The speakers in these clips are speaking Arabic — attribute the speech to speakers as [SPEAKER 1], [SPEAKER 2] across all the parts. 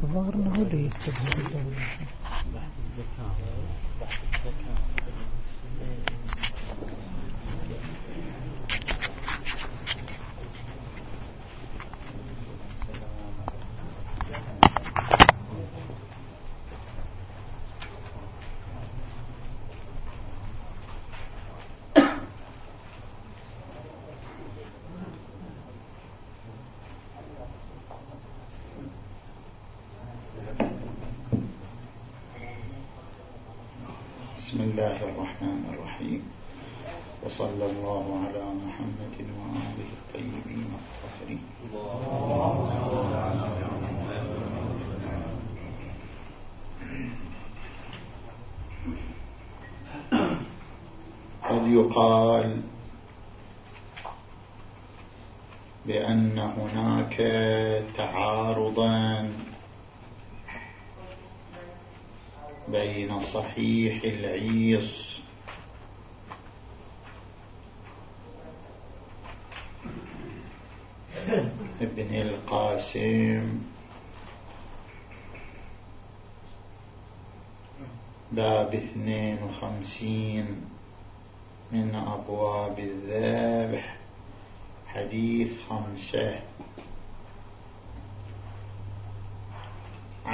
[SPEAKER 1] waren geleefd te worden. صحيح العيص ابن القاسم. باب اثنين وخمسين من أبواب الذبح. حديث خمسة.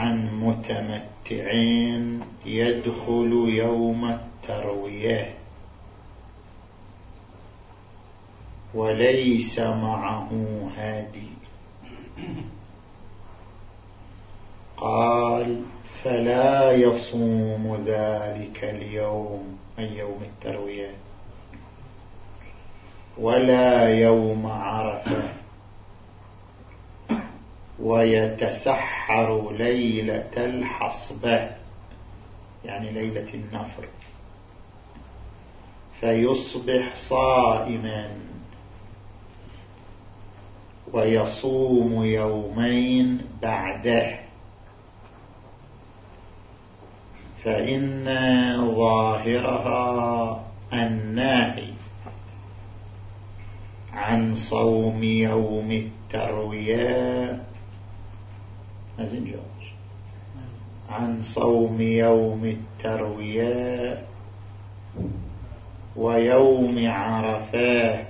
[SPEAKER 1] عن متمتعين يدخل يوم التروية. وليس معه هادي. قال فلا يصوم ذلك اليوم أي يوم التروية ولا يوم عرفة. ويتسحر ليلة الحصبة يعني ليلة النفر. فيصبح صائما. ويصوم يومين بعده. فإن ظاهرها الناهي عن صوم يوم التروية جواز عن صوم يوم التروية ويوم عرفات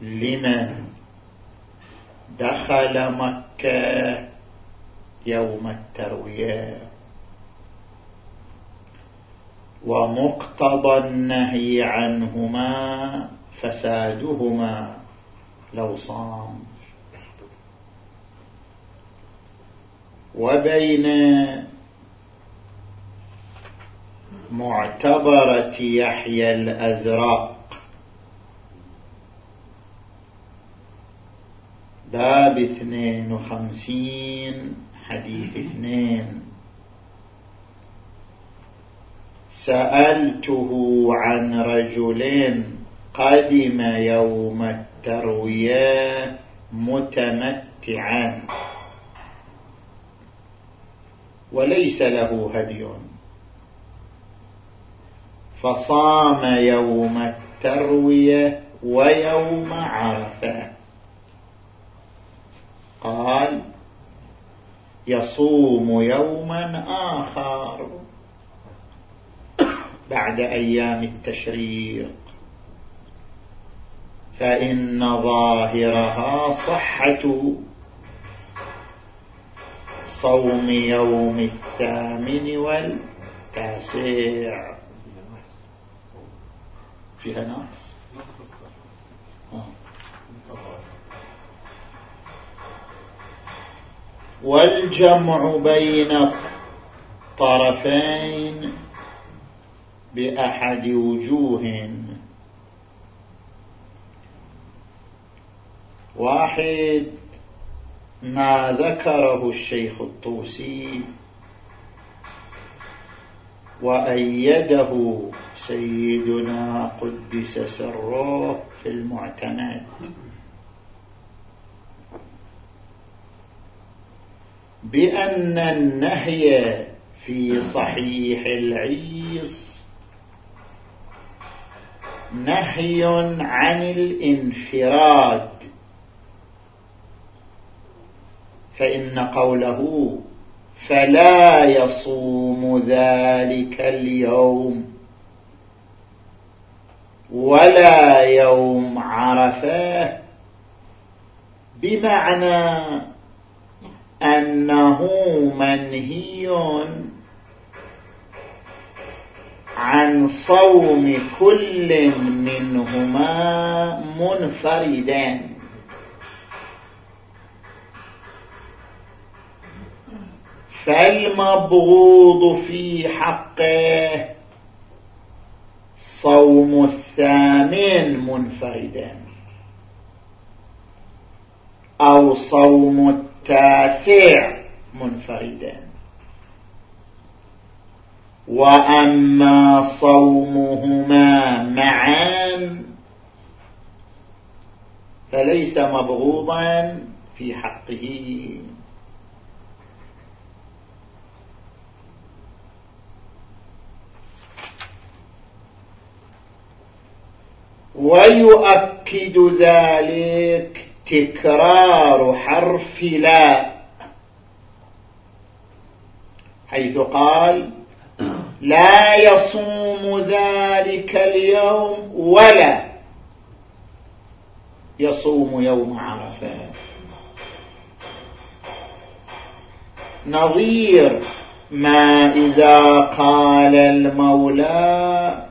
[SPEAKER 1] لمن دخل مكة يوم التروية؟ ومقتضى النهي عنهما فسادهما لو صام. وبين معتبرة يحيى الأزرق. باب اثنين وخمسين حديث اثنين. سألته عن رجل قدم يوم التروية متمتعا. وليس له هدي. فصام يوم التروية ويوم عرفة. قال يصوم يوما آخر بعد أيام التشريق. فإن ظاهرها صحة صوم يوم الثامن والتاسع. فيها ناس والجمع بين الطرفين بأحد وجوه. واحد. ما ذكره الشيخ الطوسي وأيده سيدنا قدس سره في المعتمد بأن النهي في صحيح العيص نهي عن الانفراد. فإن قوله فلا يصوم ذلك اليوم ولا يوم عرفة بمعنى أنه منهي عن صوم كل منهما منفردا. فالمبغوض في حقه. صوم الثامن منفردا أو صوم التاسع منفردا وأما صومهما معا فليس مبغوضا في حقه. ويؤكد ذلك تكرار حرف لا. حيث قال لا يصوم ذلك اليوم ولا يصوم يوم عرفة. نظير ما إذا قال المولى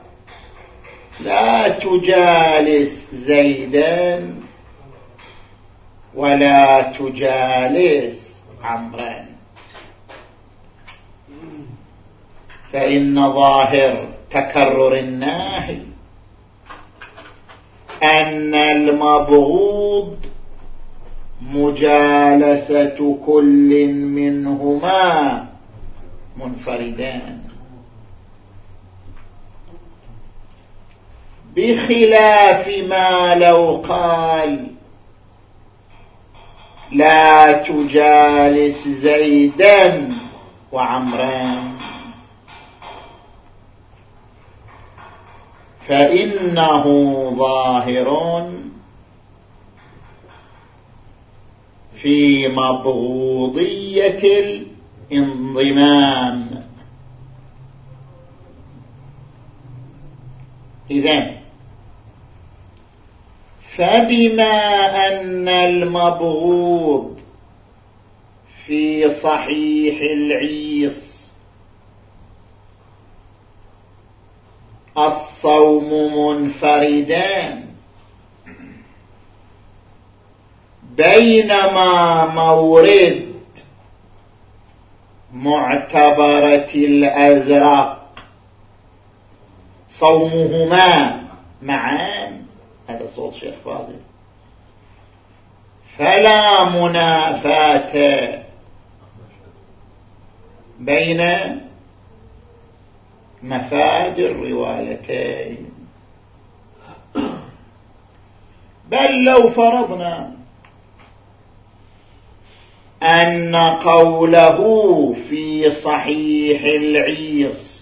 [SPEAKER 1] لا تجالس زيدا ولا تجالس عمرا. فإن ظاهر تكرر الناهي أن المبغوض مجالسة كل منهما منفردان. بخلاف ما لو قال. لا تجالس زيدا وعمران فإنه ظاهر في مبغوضية الانضمام. إذن فبما أن المبغوض في صحيح العيص الصوم منفردان بينما مورد معتبرة الأزرق صومهما معان. هذا صوت شيخ فاضل. فلا منافاة بين مفاد الروايتين. بل لو فرضنا أن قوله في صحيح العيص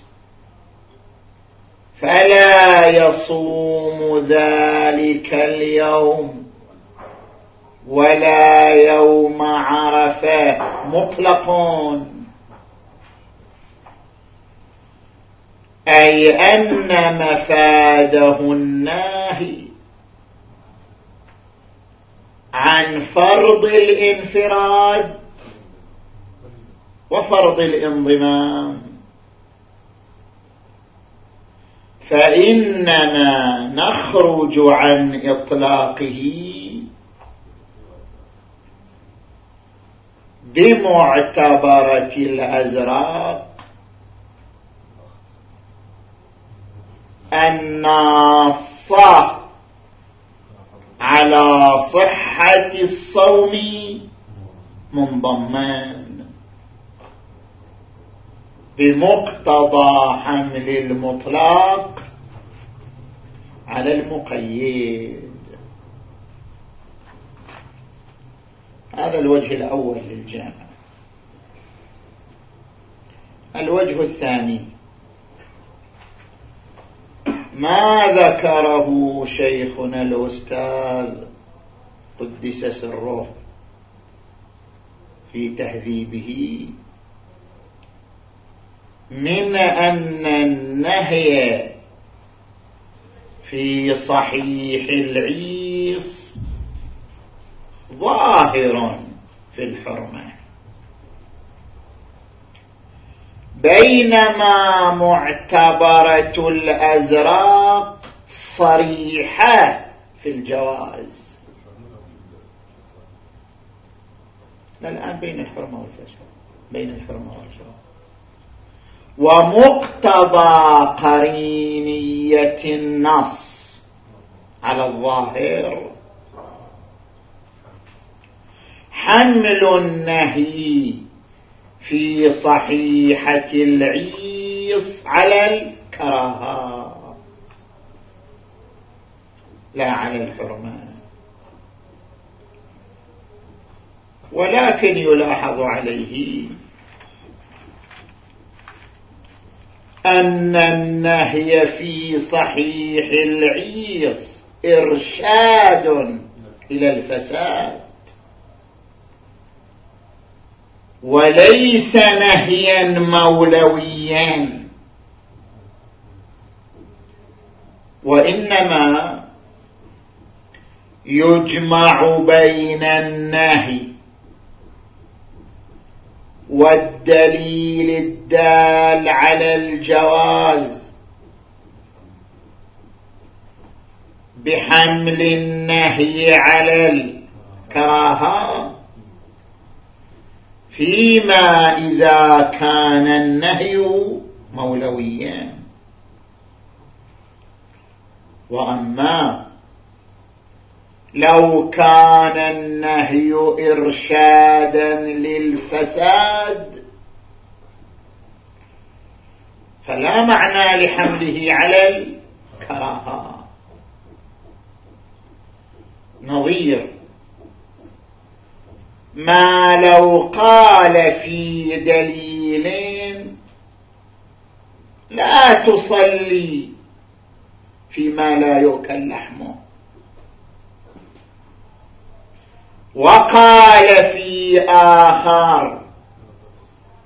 [SPEAKER 1] فلا يصوم ذلك اليوم ولا يوم عرفه مطلقون أي أن مفاده الناهي عن فرض الانفراد وفرض الانضمام. فإنما نخرج عن إطلاقه بمعتبرة الأزراق الناص على صحة الصوم منضمان بمقتضى حمل المطلق على المقيد. هذا الوجه الأول للجامعة الوجه الثاني. ما ذكره شيخنا الأستاذ قدس سره في تهذيبه؟ من أن النهي في صحيح العيس ظاهر في الحرمة. بينما معتبرة الأزراق صريحة في الجواز. الآن بين الحرمة والفساد بين الحرمة والجواز ومقتضى قرينية النص. على الظاهر. حمل النهي في صحيحة العيص على الكراهة لا على الحرمان ولكن يلاحظ عليه أن النهي في صحيح العيص إرشاد إلى الفساد. وليس نهيا مولويا. وإنما يجمع بين النهي والدليل الدال على الجواز بحمل النهي على الكراهة فيما إذا كان النهي مولويا. وأما لو كان النهي إرشادا للفساد فلا معنى لحمله على الكراهة. نظير. ما لو قال في دليل لا تصلي فيما لا يؤكل لحمه. وقال في آخر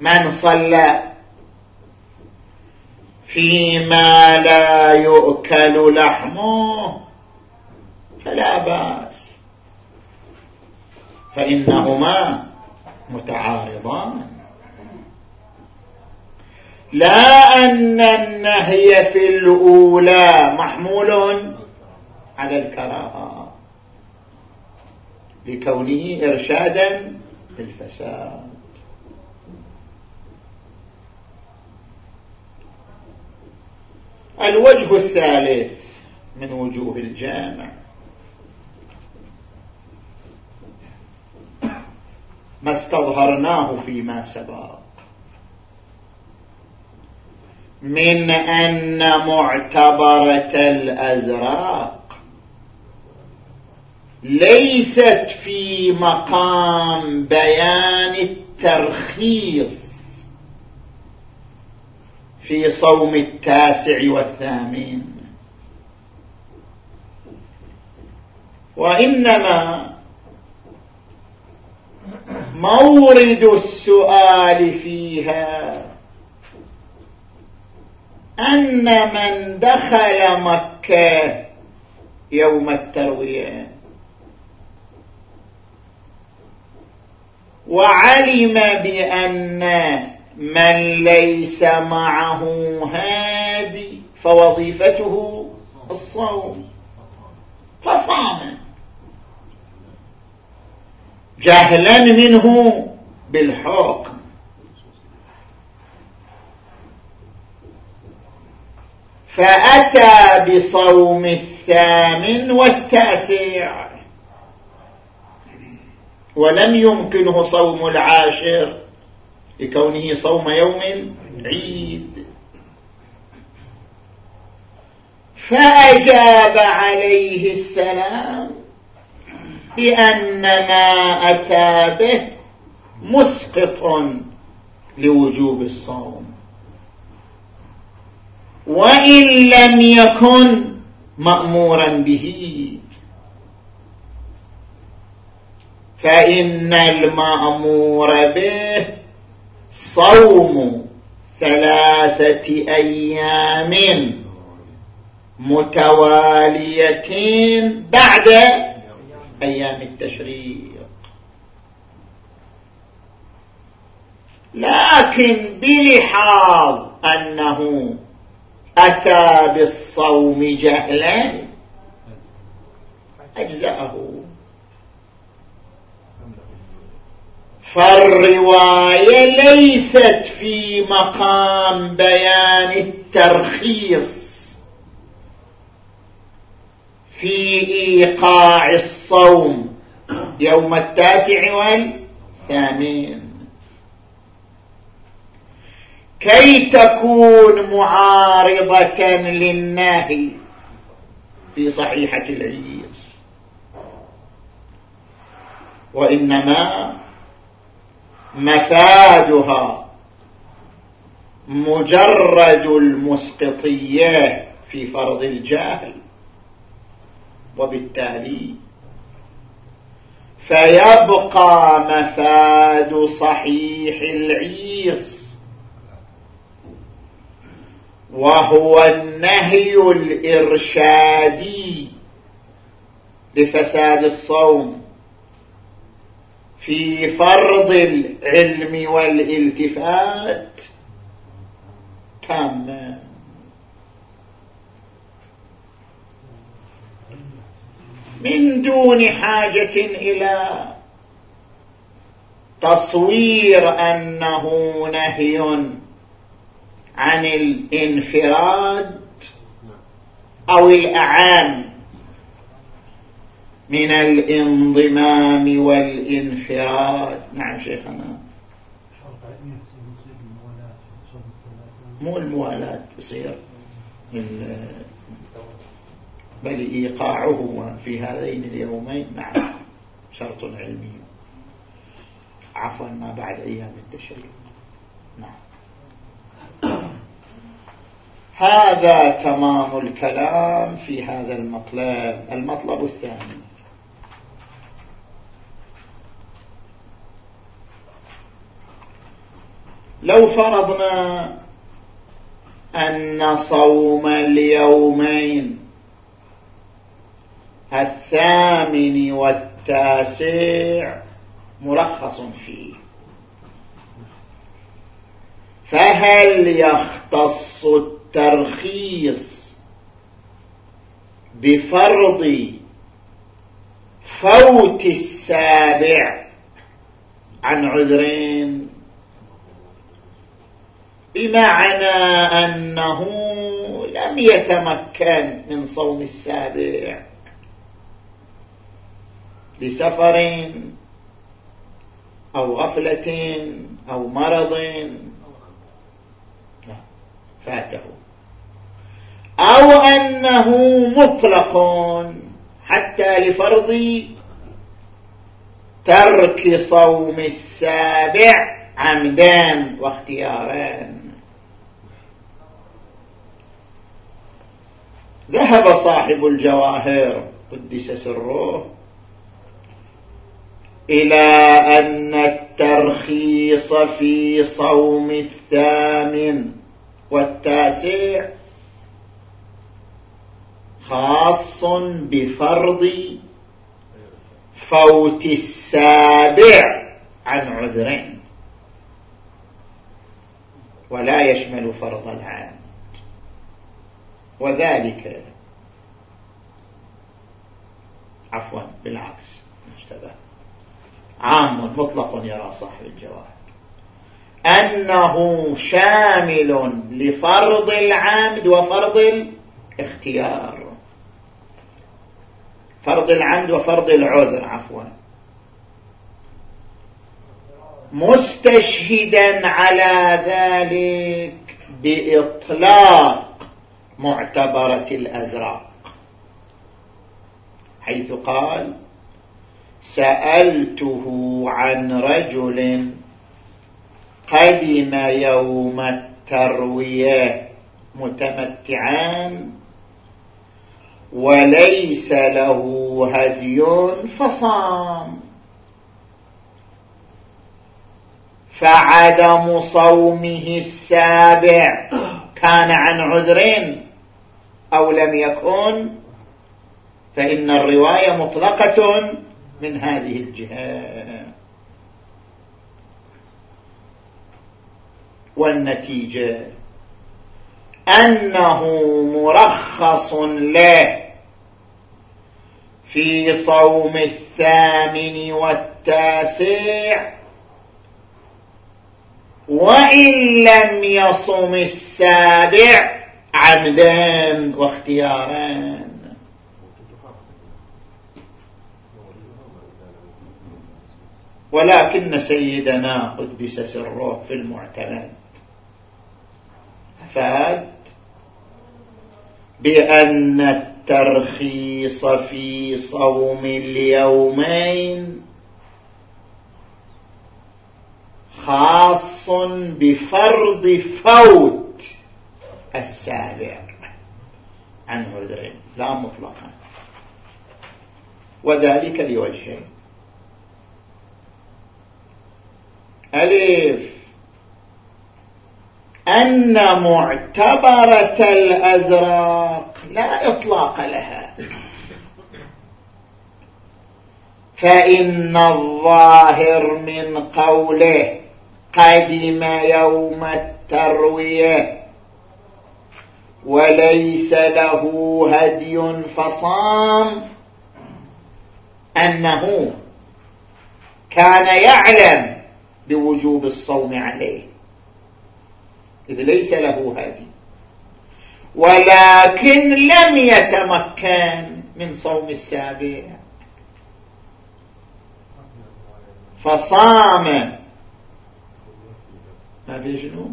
[SPEAKER 1] من صلى فيما لا يؤكل لحمه فلا بأس. فإنهما متعارضان. لا أن النهي في الأولى محمول على الكراهة لكونه إرشادا للفساد الوجه الثالث من وجوه الجامع. ما استظهرناه فيما سبق. من أن معتبرة الأزراق ليست في مقام بيان الترخيص. في صوم التاسع والثامن. وإنما مورد السؤال فيها أن من دخل مكة يوم التروية وعلم بأن من ليس معه هادي فوظيفته الصوم. فصام. جهلا منه بالحكم. فأتى بصوم الثامن والتاسع. ولم يمكنه صوم العاشر. لكونه صوم يوم عيد فأجاب عليه السلام بأن ما أتى به مسقط لوجوب الصوم. وإن لم يكن مأمورا به. فإن المأمور به صوم ثلاثة أيام متواليتين بعد أيام التشريق. لكن بلحاظ أنه أتى بالصوم جهلا أجزأه. فالرواية ليست في مقام بيان الترخيص. في إيقاع الصوم يوم التاسع والثامن. كي تكون معارضة للناهي في صحيحة العيس وإنما مفادها مجرد المسقطية في فرض الجاهل وبالتالي فيبقى مفاد صحيح العيص وهو النهي الإرشادي لفساد الصوم في فرض العلم والالتفات تاما. من دون حاجة إلى تصوير أنه نهي عن الانفراد أو الأعام. من الانضمام والانفراد نعم شيخنا. مو الموالاة تصير بل إيقاعه في هذين اليومين. نعم. شرط علمي. عفوا ما بعد أيام التشريق. نعم. هذا تمام الكلام في هذا المطلب. المطلب الثاني. لو فرضنا أن صوم اليومين الثامن والتاسع مرخص فيه. فهل يختص الترخيص بفرض فوت السابع عن عذرين؟ بمعنى أنه لم يتمكن من صوم السابع لسفر أو غفلة أو مرض. فاته. أو أنه مطلق حتى لفرض ترك صوم السابع عمدان واختياران ذهب صاحب الجواهر قدس سره. إلى أن الترخيص في صوم الثامن والتاسع خاص بفرض فوت السابع عن عذرين. ولا يشمل فرض العام. وذلك. عفوا بالعكس اشتبه عام مطلق يرى صاحب الجواهر أنه شامل لفرض العمد وفرض الاختيار. فرض العمد وفرض العذر عفوا. مستشهدا على ذلك بإطلاق معتبرة الأزرق. حيث قال سألته عن رجل قدم يوم التروية متمتعان وليس له هدي فصام. فعدم صومه السابع. كان عن عذر. أو لم يكن فإن الرواية مطلقة من هذه الجهة. والنتيجة أنه مرخص له في صوم الثامن والتاسع وإن لم يصم السابع عمدا واختيارا. ولكن سيدنا قدس سره في المعتمد. أفاد؟ بأن الترخيص في صوم اليومين خاص بفرض فوت. السابع عن عذر. لا مطلقا. وذلك لوجهين ألف. أن معتبرة الأزراق لا إطلاق لها. فإن الظاهر من قوله قدم يوم التروية. وليس له هدي فصام أنه كان يعلم بوجوب الصوم عليه. إذ ليس له هدي. ولكن لم يتمكن من صوم السابع. فصام. ما في شنو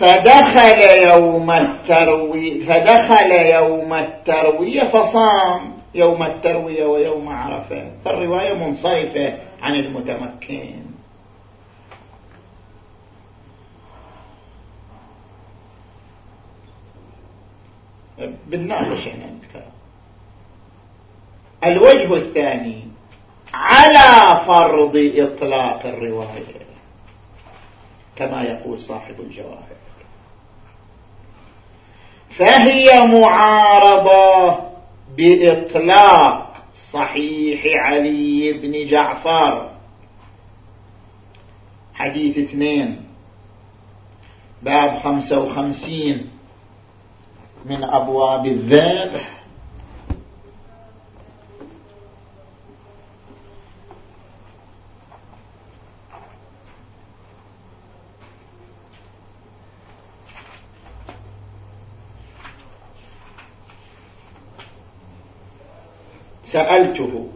[SPEAKER 1] فدخل يوم التروي فدخل يوم التروية فصام يوم التروية ويوم عرفة. فالرواية منصرفة عن المتمكن. بالناقش هنا الوجه الثاني. على فرض إطلاق الرواية كما يقول صاحب الجواهر. فهي معارضة بإطلاق صحيح علي بن جعفر. حديث اثنين باب خمسة وخمسين من أبواب الذبح. سألته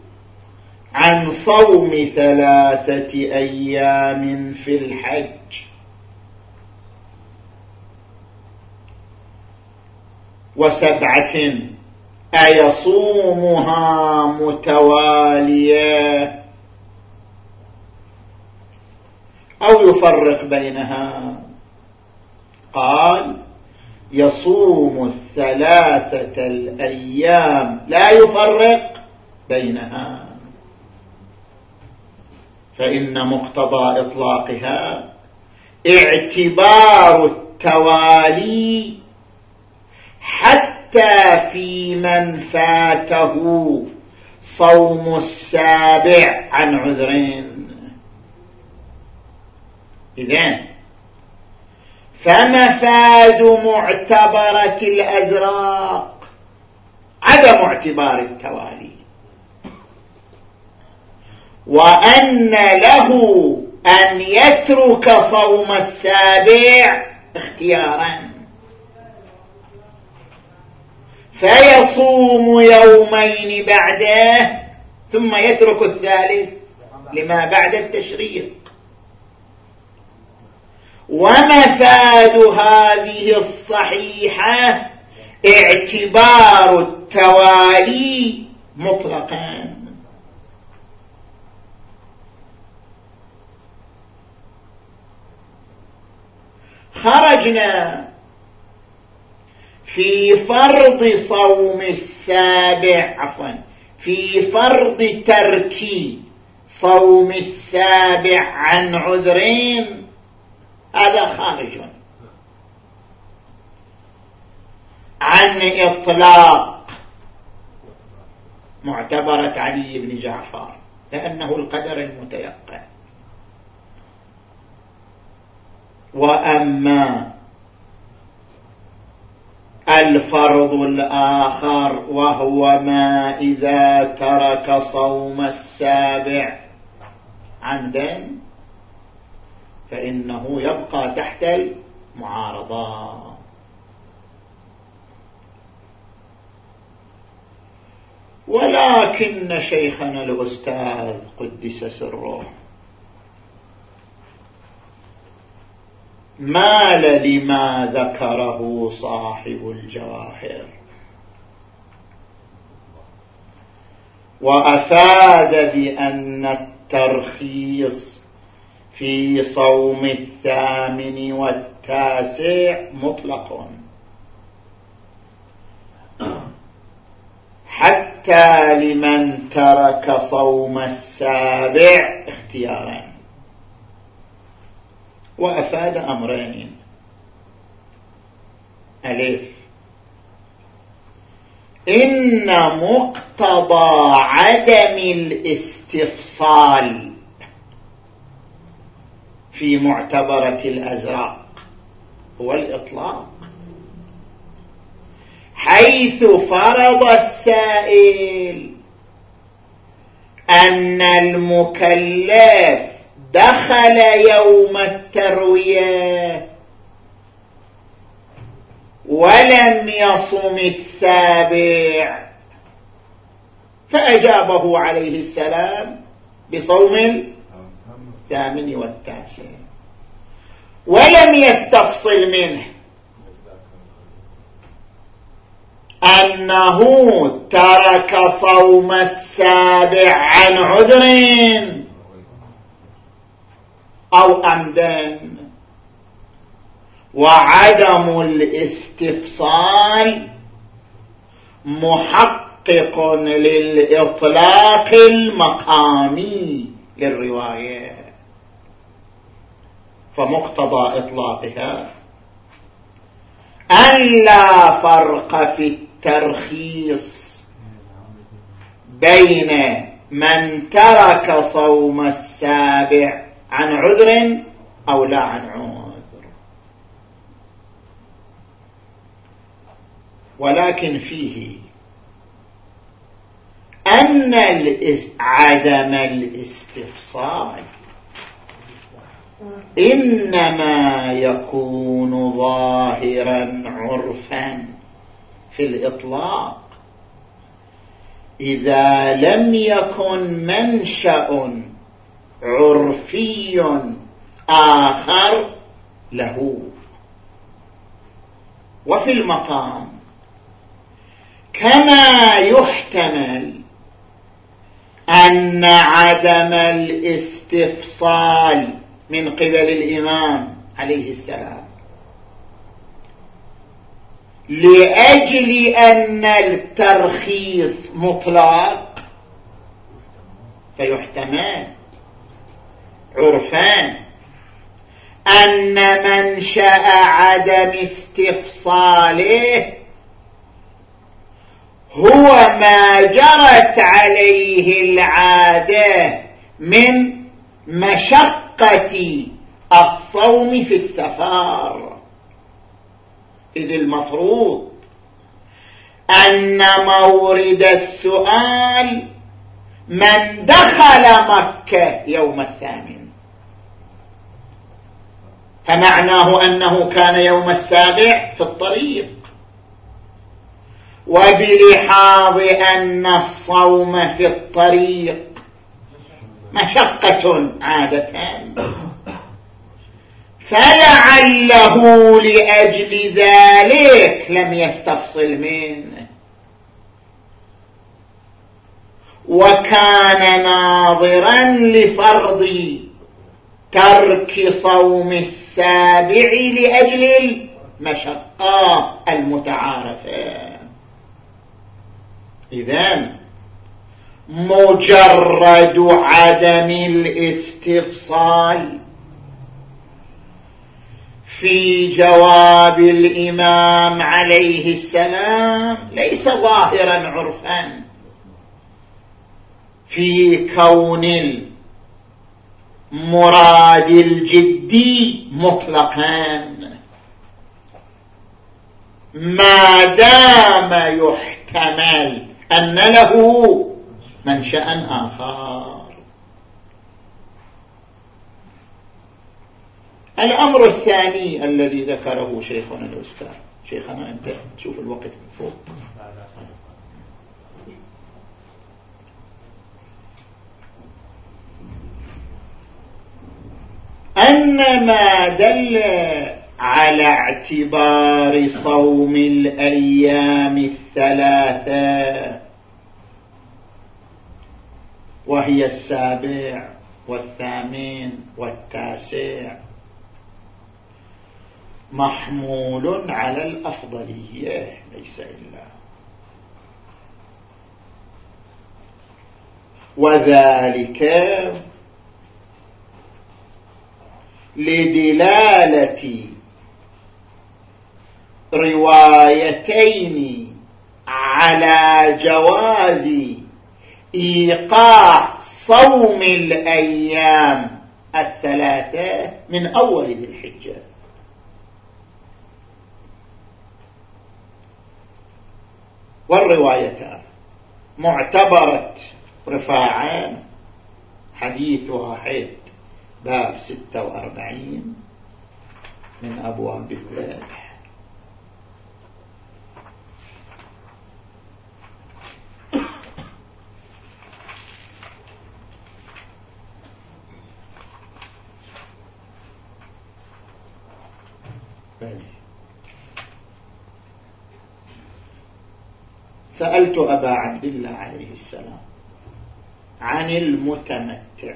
[SPEAKER 1] عن صوم ثلاثة أيام في الحج. وسبعة أيصومها متوالية. أو يفرق بينها. قال يصوم الثلاثة الأيام. لا يفرق. بينها. فإن مقتضى إطلاقها اعتبار التوالي حتى في من فاته صوم السابع عن عذرين. إذن فمفاد معتبرة الأزراق عدم اعتبار التوالي. وأن له أن يترك صوم السابع اختيارا. فيصوم يومين بعده ثم يترك الثالث لما بعد التشريق. ومفاد هذه الصحيحة اعتبار التوالي مطلقا. خرجنا في فرض صوم السابع عفوا في فرض ترك صوم السابع عن عذرين هذا خارج. عن إطلاق معتبرة علي بن جعفر لأنه القدر المتيقن. وأما الفرض الآخر وهو ما إذا ترك صوم السابع. عمدا فإنه يبقى تحت المعارضة. ولكن شيخنا الأستاذ قدس سره مال لما ذكره صاحب الجواهر. وأفاد بأن الترخيص في صوم الثامن والتاسع مطلق. حتى لمن ترك صوم السابع اختيارا. وأفاد أمرين ألف. إن مقتضى عدم الاستفصال في معتبرة الأزرق هو الإطلاق. حيث فرض السائل أن المكلف دخل يوم التروية. ولم يصم السابع. فأجابه عليه السلام بصوم الثامن والتاسع. ولم يستفصل منه. أنه ترك صوم السابع عن عذر. أو أمدان وعدم الاستفصال محقق للإطلاق المقامي للرواية. فمقتضى إطلاقها أن لا فرق في الترخيص بين من ترك صوم السابع عن عذر أو لا عن عذر. ولكن فيه أن عدم الاستفصال إنما يكون ظاهرا عرفا في الإطلاق. إذا لم يكن منشأ عرفي آخر له. وفي المقام. كما يحتمل أن عدم الاستفصال من قبل الإمام عليه السلام؟ لأجل أن الترخيص مطلق فيحتمل. عرفان أن منشأ عدم استفصاله هو ما جرت عليه العادة من مشقة الصوم في السفار إذ المفروض أن مورد السؤال من دخل مكة يوم الثامن. فمعناه أنه كان يوم السابع في الطريق. وبلحاظ أن الصوم في الطريق مشقة عادة. فلعله لأجل ذلك لم يستفصل منه. وكان ناظرا لفرض ترك صوم السابع لأجل مشقة المتعارفة. إذن مجرد عدم الاستفصال في جواب الإمام عليه السلام ليس ظاهرا عرفا. في كون المراد الجدي مطلقا. ما دام يحتمل أن له منشأ آخر. الأمر الثاني الذي ذكره شيخنا الأستاذ. شيخنا أنت شوف الوقت فوق. أن ما دل على اعتبار صوم الأيام الثلاثة وهي السابع والثامن والتاسع محمول على الأفضلية ليس إلا. وذلك لدلالة روايتين على جواز إيقاع صوم الأيام الثلاثة من أول ذي الحجة. والروايتان معتبرة رفاعة حديث واحد باب ستة وأربعين من أبواب الذبح سألت أبا عبد الله عليه السلام عن المتمتع.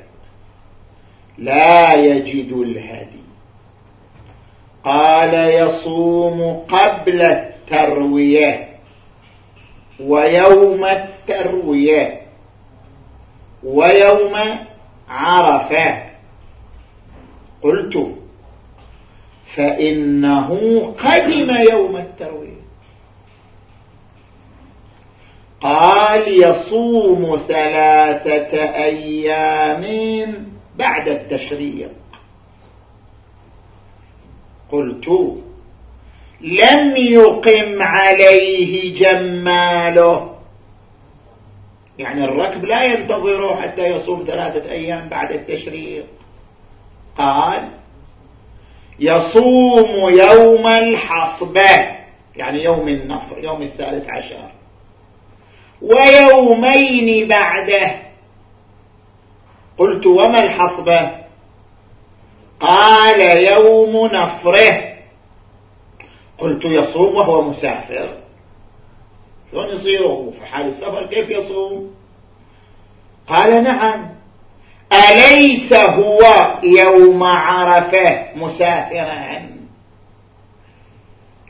[SPEAKER 1] لا يجد الهدي. قال يصوم قبل التروية ويوم التروية ويوم عرفة. قلت فإنه قدم يوم التروية. قال يصوم ثلاثة أيام بعد التشريق. قلت لم يقم عليه جماله. يعني الركب لا ينتظره حتى يصوم ثلاثة أيام بعد التشريق. قال يصوم يوم الحصبة يعني يوم النفر يوم الثالث عشر. ويومين بعده قلت وما الحصبة قال يوم نفره. قلت يصوم وهو مسافر. شلون يصير؟ في حال السفر كيف يصوم؟ قال نعم. أليس هو يوم عرفة مسافرا؟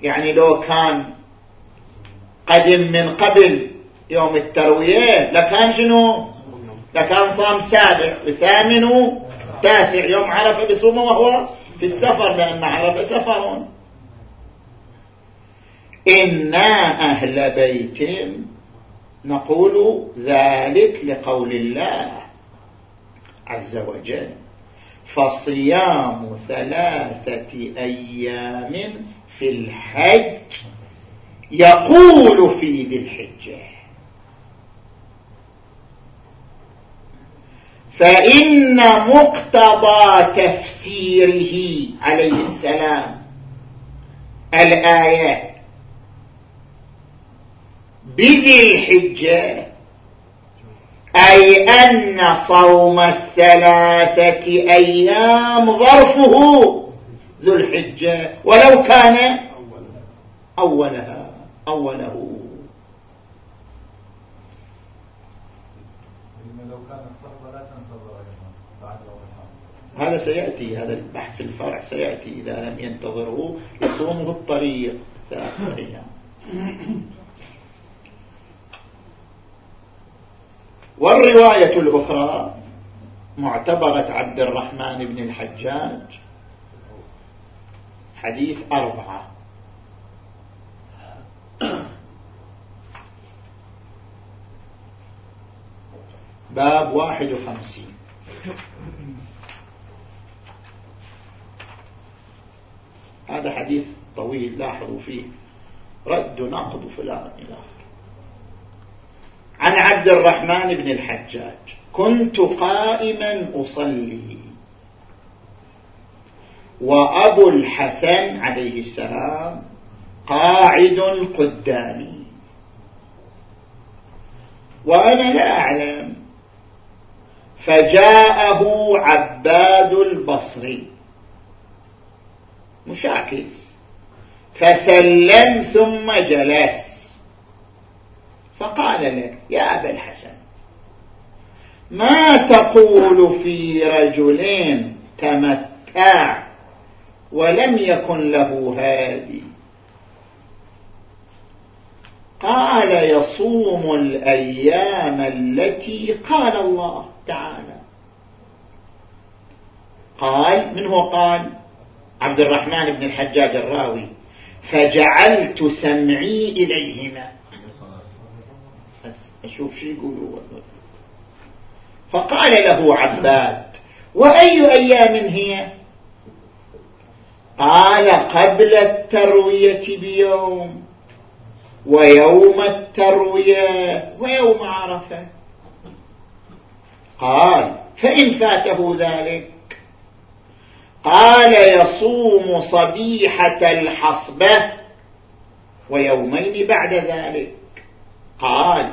[SPEAKER 1] يعني لو كان قدم من قبل يوم التروية لكان شنو؟ لكان صام سابع وثامن وتاسع يوم عرفة بصومة وهو في السفر لأن عرفة سفر إنا أهل بيت نقول ذلك لقول الله عز وجل. فصيام ثلاثة أيام في الحج يقول في ذي الحجة. فإن مقتضى تفسيره عليه السلام الآية بذي الحجة أي أن صوم الثلاثة أيام ظرفه ذو الحجة ولو كان أولها أوله هذا سيأتي هذا البحث في الفرع سيأتي إذا لم ينتظره يصومه الطريق. ثلاثة أيام والرواية الأخرى معتبرة عبد الرحمن بن الحجاج حديث أربعة. باب واحد وخمسين. هذا حديث طويل لاحظوا فيه. رد نقض فلان إلى عن عبد الرحمن بن الحجاج. كنت قائما أصلي. وأبو الحسن عليه السلام قاعد قدامي. وأنا لا أعلم. فجاءه عباد البصري. مشاكس فسلم ثم جلس. فقال له يا أبا الحسن ما تقول في رجلين تمتع ولم يكن له هادي؟ قال يصوم الأيام التي قال الله تعالى. قال من هو قال؟ عبد الرحمن بن الحجاج الراوي فجعلت سمعي إليهما. أشوف شو يقولوا. فقال له عباد وأي أيام هي؟ قال قبل التروية بيوم ويوم التروية ويوم عرفة. قال فإن فاته ذلك قال يصوم صبيحة الحصبة ويومين بعد ذلك. قال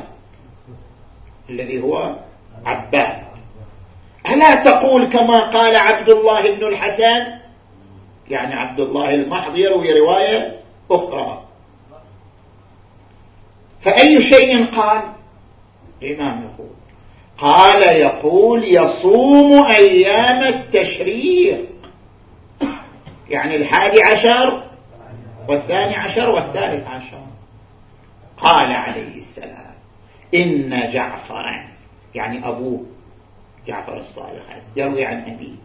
[SPEAKER 1] الذي هو عباد. ألا تقول كما قال عبد الله بن الحسن؟ يعني عبد الله المحض يروي رواية أخرى. فأي شيء قال؟ الإمام يقول. قال يقول يصوم أيام التشريق. يعني الحادي عشر والثاني عشر والثالث عشر. قال عليه السلام إن جعفرا يعني أبوه جعفر الصالح يروي عن أبيه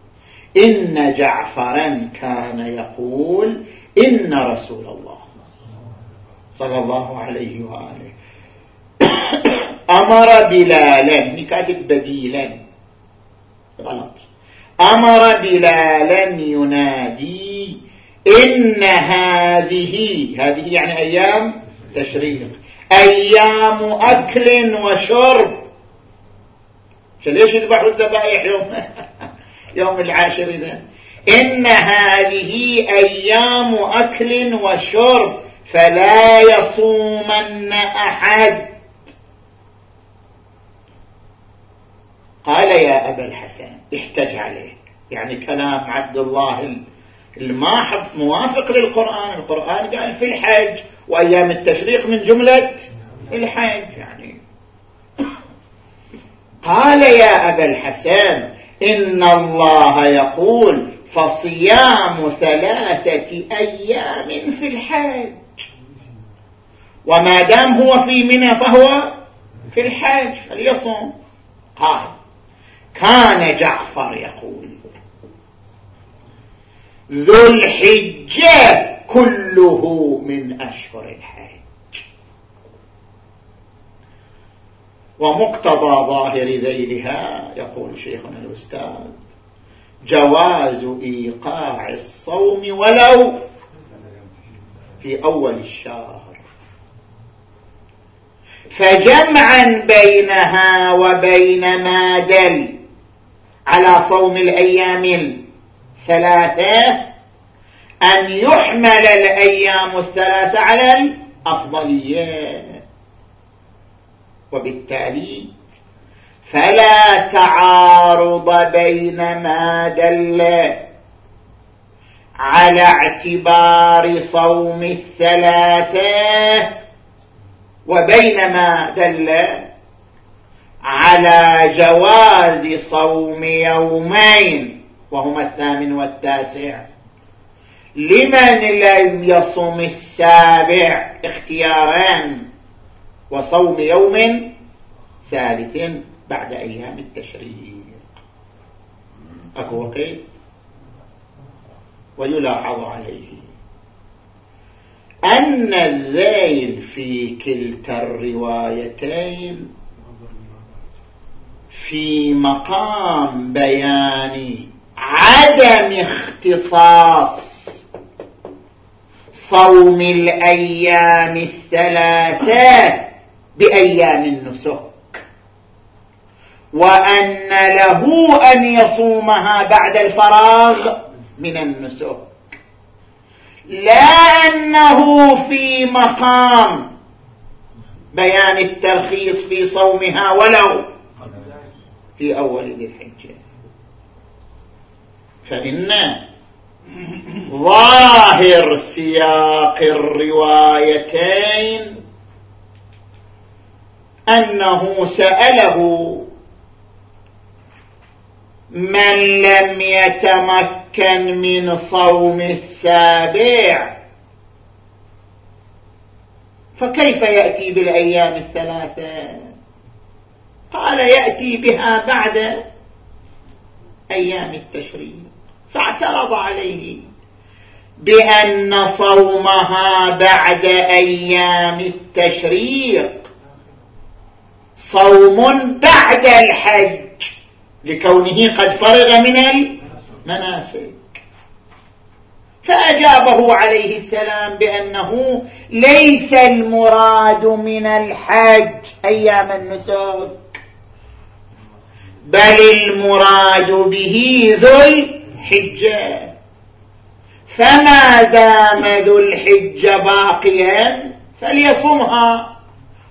[SPEAKER 1] إن جعفرا كان يقول إن رسول الله صلى الله عليه وآله أمر بلالا كاتب بديلا غلط. أمر بلالا ينادي إن هذه هذه يعني أيام تشريق. أيام أكل وشرب. ليش يذبحوا الذبائح يوم؟ يوم العاشر إذا. إن هذه أيام أكل وشرب. فلا يصومن أحد. قال يا أبا الحسن احتج عليه. يعني كلام عبد الله الماحب موافق للقرآن القرآن قال في الحج وأيام التشريق من جملة الحج يعني. قال يا أبا الحسن إن الله يقول فصيام ثلاثة أيام في الحج. وما دام هو في منى فهو في الحج فليصوم. قال كان جعفر يقول ذو الحجة كله من أشهر الحج. ومقتضى ظاهر ذيلها يقول شيخنا الأستاذ جواز إيقاع الصوم ولو في أول الشهر. فجمعا بينها وبين ما دل على صوم الأيام الثلاثة أن يحمل الأيام الثلاثة على الأفضلية وبالتالي فلا تعارض بين ما دل على اعتبار صوم الثلاثة وبين ما دل على جواز صوم يومين. وهما الثامن والتاسع. لمن لم يصم السابع اختياران؟ وصوم يوم ثالث بعد أيام التشريق. أكو وقيت ويلاحظ عليه. أن الذيل في كلتا الروايتين في مقام بيان عدم اختصاص صوم الأيام الثلاثة بأيام النسك. وأن له أن يصومها بعد الفراغ من النسك. لا أنه في مقام بيان الترخيص في صومها ولو في أول ذي الحجة. فإن ظاهر سياق الروايتين أنه سأله من لم يتمكن من صوم السابع؟ فكيف يأتي بالأيام الثلاثة؟ قال يأتي بها بعد أيام التشريق. فاعترض عليه بأن صومها بعد أيام التشريق صوم بعد الحج لكونه قد فرغ من المناسك. فأجابه عليه السلام بأنه ليس المراد من الحج أيام النسك بل المراد به ذو الحجة فما دام ذو الحجة باقيا فليصمها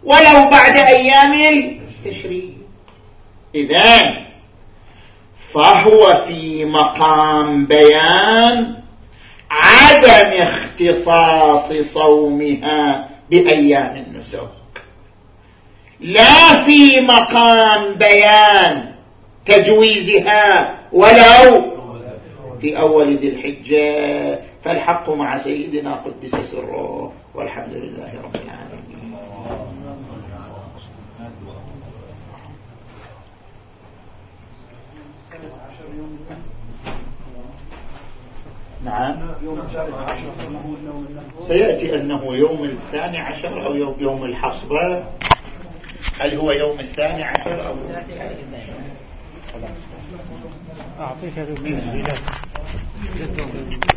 [SPEAKER 1] ولو بعد أيام التشريق. إذن فهو في مقام بيان عدم اختصاص صومها بأيام النسك. لا في مقام بيان تجويزها ولو في أول ذي الحجة فالحق مع سيدنا قدس سره والحمد لله رب العالمين. نعم. سيأتي أنه يوم الثاني عشر أو يوم, يوم الحصبة هل هو يوم الثاني عشر أو
[SPEAKER 2] ပိတ်
[SPEAKER 1] ခဲ့လို့မင်းရေးလိုက်